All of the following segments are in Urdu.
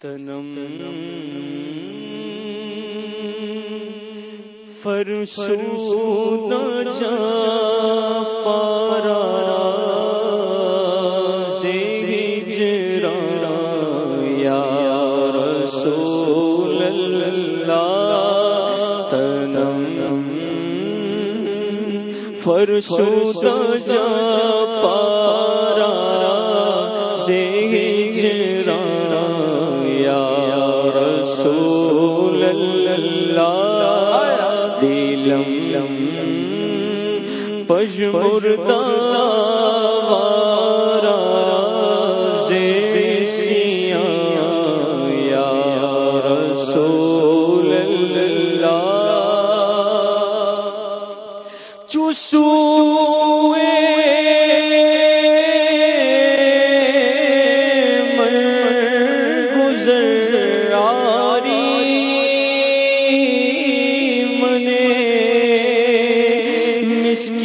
تنم فرسو جا پارا جرا یا رسول اللہ تنم فرسو جا پارا لم پش مردہ یا رسول اللہ۔ چوسو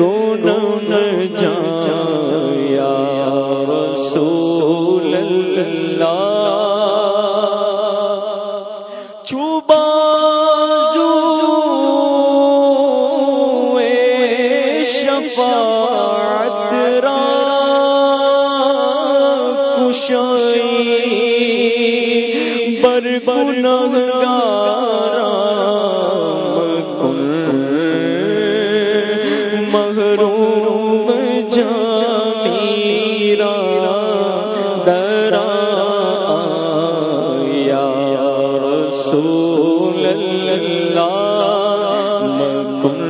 کون جا رسول اللہ شفاعت را کشائی بر گنہگارا محروم جامیرا درا یا رسول اللہ مکن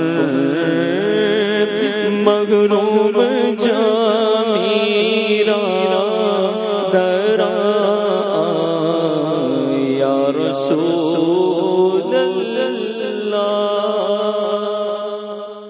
جا جامیرا درا یا رسول اللہ